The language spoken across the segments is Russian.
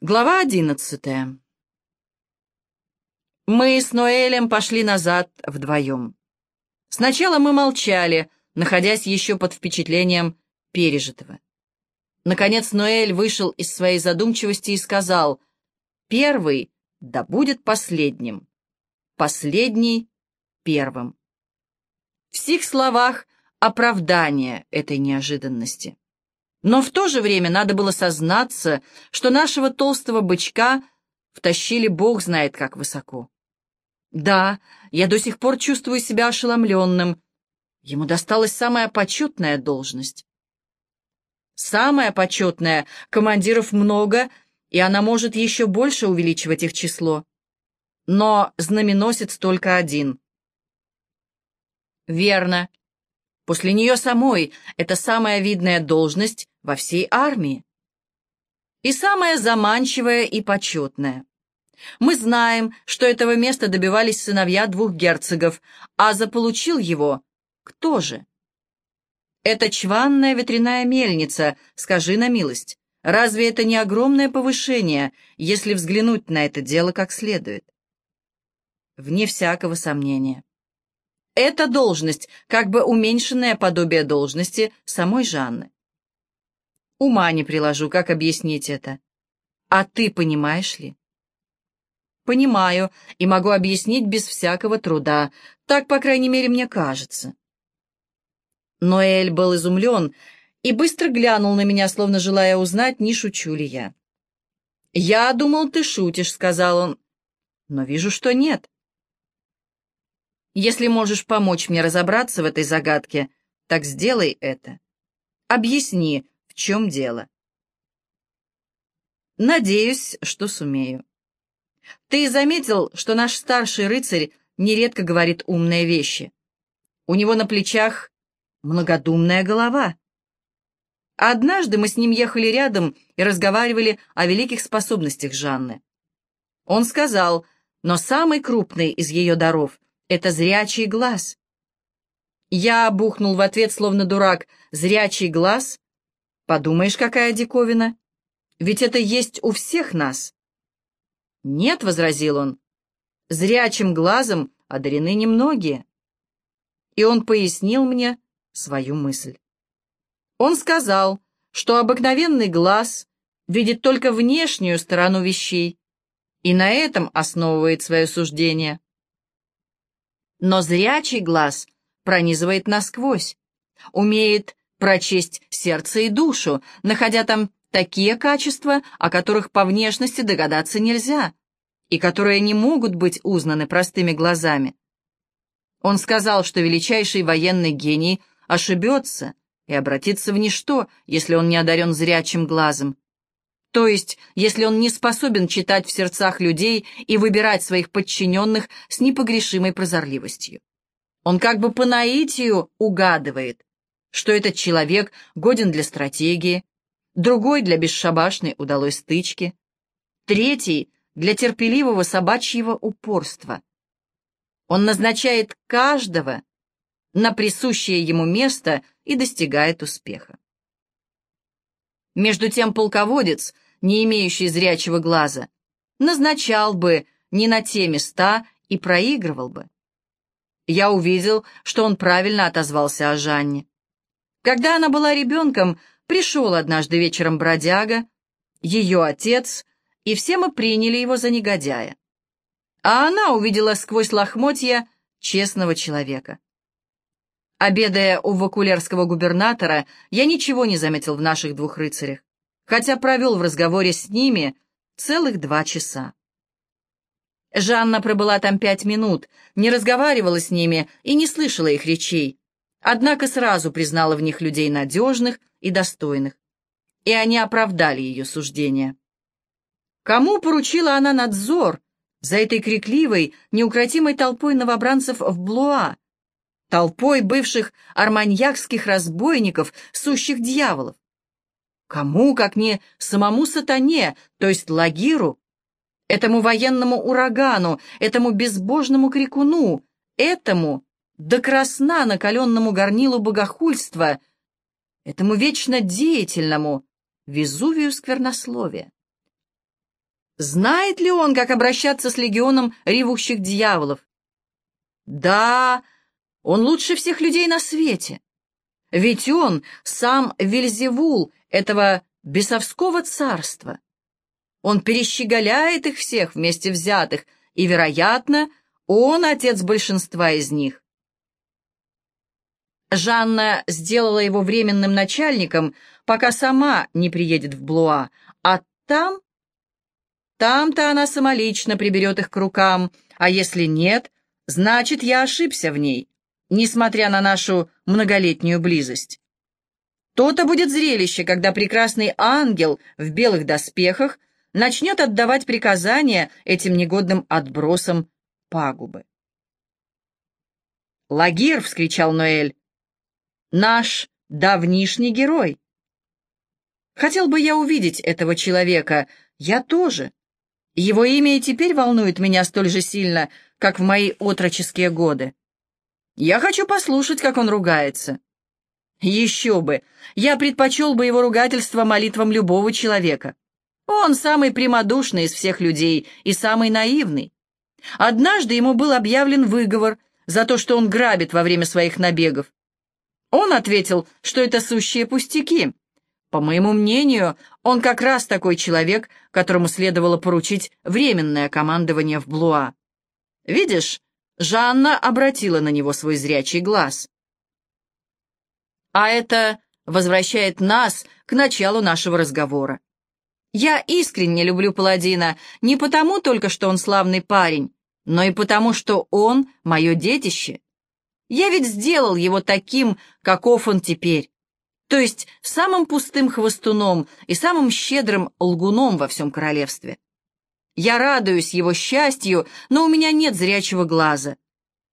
Глава одиннадцатая. Мы с Ноэлем пошли назад вдвоем. Сначала мы молчали, находясь еще под впечатлением пережитого. Наконец Ноэль вышел из своей задумчивости и сказал, «Первый да будет последним, последний — первым». В сих словах оправдание этой неожиданности. Но в то же время надо было сознаться, что нашего толстого бычка втащили бог знает как высоко. Да, я до сих пор чувствую себя ошеломленным. Ему досталась самая почетная должность. Самая почетная, командиров много, и она может еще больше увеличивать их число. Но знаменосец только один. Верно, После нее самой это самая видная должность во всей армии. И самая заманчивая и почетная. Мы знаем, что этого места добивались сыновья двух герцогов, а заполучил его кто же? Это чванная ветряная мельница, скажи на милость. Разве это не огромное повышение, если взглянуть на это дело как следует? Вне всякого сомнения. Эта должность как бы уменьшенное подобие должности самой Жанны. Ума не приложу, как объяснить это. А ты понимаешь ли? Понимаю и могу объяснить без всякого труда. Так, по крайней мере, мне кажется. Ноэль был изумлен и быстро глянул на меня, словно желая узнать, не шучу ли я. «Я думал, ты шутишь», — сказал он, — «но вижу, что нет». Если можешь помочь мне разобраться в этой загадке, так сделай это. Объясни, в чем дело. Надеюсь, что сумею. Ты заметил, что наш старший рыцарь нередко говорит умные вещи. У него на плечах многодумная голова. Однажды мы с ним ехали рядом и разговаривали о великих способностях Жанны. Он сказал, но самый крупный из ее даров это зрячий глаз. Я бухнул в ответ, словно дурак. Зрячий глаз? Подумаешь, какая диковина. Ведь это есть у всех нас. Нет, — возразил он, — зрячим глазом одарены немногие. И он пояснил мне свою мысль. Он сказал, что обыкновенный глаз видит только внешнюю сторону вещей, и на этом основывает свое суждение. Но зрячий глаз пронизывает насквозь, умеет прочесть сердце и душу, находя там такие качества, о которых по внешности догадаться нельзя, и которые не могут быть узнаны простыми глазами. Он сказал, что величайший военный гений ошибется и обратится в ничто, если он не одарен зрячим глазом. То есть, если он не способен читать в сердцах людей и выбирать своих подчиненных с непогрешимой прозорливостью. Он как бы по наитию угадывает, что этот человек годен для стратегии, другой для бесшабашной удалой стычки, третий для терпеливого собачьего упорства. Он назначает каждого на присущее ему место и достигает успеха. Между тем полководец, не имеющий зрячего глаза, назначал бы не на те места и проигрывал бы. Я увидел, что он правильно отозвался о Жанне. Когда она была ребенком, пришел однажды вечером бродяга, ее отец, и все мы приняли его за негодяя. А она увидела сквозь лохмотья честного человека. Обедая у вакулерского губернатора, я ничего не заметил в наших двух рыцарях, хотя провел в разговоре с ними целых два часа. Жанна пробыла там пять минут, не разговаривала с ними и не слышала их речей, однако сразу признала в них людей надежных и достойных, и они оправдали ее суждения. Кому поручила она надзор за этой крикливой, неукротимой толпой новобранцев в Блуа, толпой бывших арманьякских разбойников, сущих дьяволов. Кому, как не самому сатане, то есть Лагиру, этому военному урагану, этому безбожному крикуну, этому до красна накаленному горнилу богохульства, этому вечно деятельному Везувию сквернословия. Знает ли он, как обращаться с легионом ревущих дьяволов? Да, он лучше всех людей на свете. Ведь он сам Вельзевул этого бесовского царства. Он перещеголяет их всех вместе взятых, и, вероятно, он отец большинства из них. Жанна сделала его временным начальником, пока сама не приедет в Блуа, а там... Там-то она самолично приберет их к рукам, а если нет, значит, я ошибся в ней, несмотря на нашу многолетнюю близость. То-то будет зрелище, когда прекрасный ангел в белых доспехах начнет отдавать приказания этим негодным отбросам пагубы. «Лагир!» — вскричал Ноэль. «Наш давнишний герой!» Хотел бы я увидеть этого человека, я тоже. Его имя и теперь волнует меня столь же сильно, как в мои отроческие годы. Я хочу послушать, как он ругается. Еще бы! Я предпочел бы его ругательство молитвам любого человека. Он самый прямодушный из всех людей и самый наивный. Однажды ему был объявлен выговор за то, что он грабит во время своих набегов. Он ответил, что это сущие пустяки. По моему мнению, он как раз такой человек, которому следовало поручить временное командование в Блуа. Видишь, Жанна обратила на него свой зрячий глаз. А это возвращает нас к началу нашего разговора. Я искренне люблю Паладина не потому только, что он славный парень, но и потому, что он — мое детище. Я ведь сделал его таким, каков он теперь. То есть самым пустым хвостуном и самым щедрым лгуном во всем королевстве. Я радуюсь его счастью, но у меня нет зрячего глаза.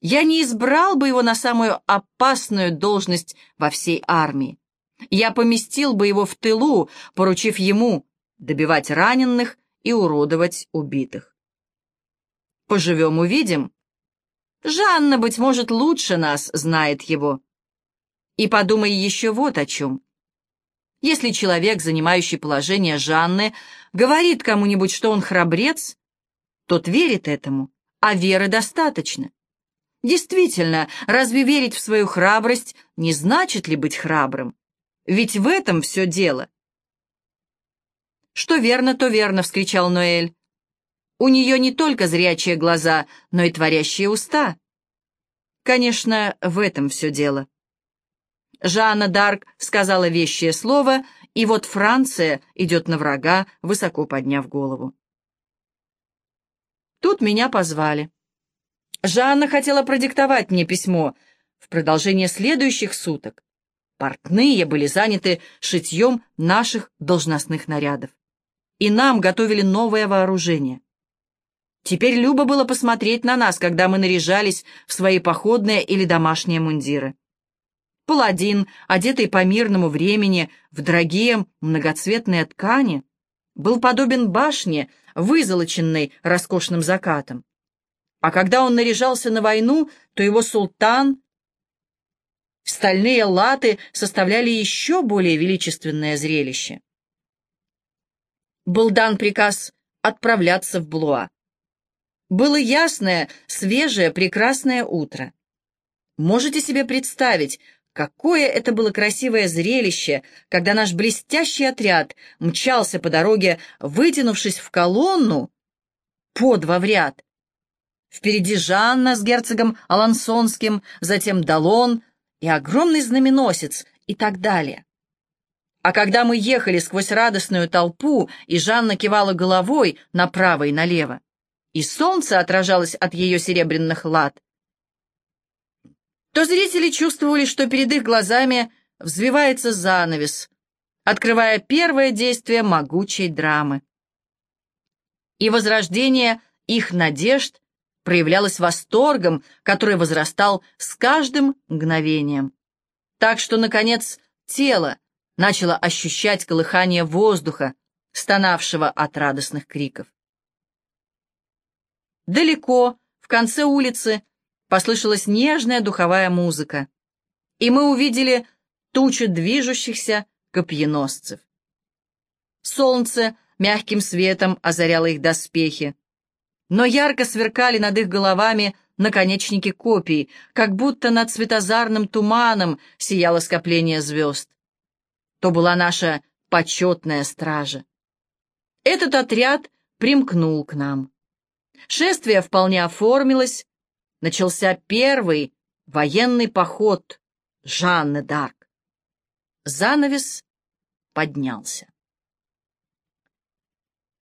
Я не избрал бы его на самую опасную должность во всей армии. Я поместил бы его в тылу, поручив ему добивать раненых и уродовать убитых. Поживем — увидим. Жанна, быть может, лучше нас знает его. И подумай еще вот о чем. Если человек, занимающий положение Жанны, говорит кому-нибудь, что он храбрец, тот верит этому, а веры достаточно. Действительно, разве верить в свою храбрость не значит ли быть храбрым? Ведь в этом все дело. «Что верно, то верно», — вскричал Ноэль. «У нее не только зрячие глаза, но и творящие уста». Конечно, в этом все дело. Жанна Дарк сказала вещее слово, и вот Франция идет на врага, высоко подняв голову. Тут меня позвали. Жанна хотела продиктовать мне письмо в продолжение следующих суток. Портные были заняты шитьем наших должностных нарядов. И нам готовили новое вооружение. Теперь любо было посмотреть на нас, когда мы наряжались в свои походные или домашние мундиры. Паладин, одетый по мирному времени в дорогие многоцветные ткани, был подобен башне, вызолоченной роскошным закатом. А когда он наряжался на войну, то его султан... Стальные латы составляли еще более величественное зрелище. Был дан приказ отправляться в Блуа. Было ясное, свежее, прекрасное утро. Можете себе представить, Какое это было красивое зрелище, когда наш блестящий отряд мчался по дороге, вытянувшись в колонну по два в ряд. Впереди Жанна с герцогом Алансонским, затем Далон и огромный знаменосец и так далее. А когда мы ехали сквозь радостную толпу, и Жанна кивала головой направо и налево, и солнце отражалось от ее серебряных лад, то зрители чувствовали, что перед их глазами взвивается занавес, открывая первое действие могучей драмы. И возрождение их надежд проявлялось восторгом, который возрастал с каждым мгновением. Так что, наконец, тело начало ощущать колыхание воздуха, стонавшего от радостных криков. Далеко, в конце улицы, послышалась нежная духовая музыка, и мы увидели тучу движущихся копьеносцев. Солнце мягким светом озаряло их доспехи. Но ярко сверкали над их головами наконечники копий, как будто над светозарным туманом сияло скопление звезд. То была наша почетная стража. Этот отряд примкнул к нам. Шествие вполне оформилось. Начался первый военный поход Жанны Дарк. Занавес поднялся.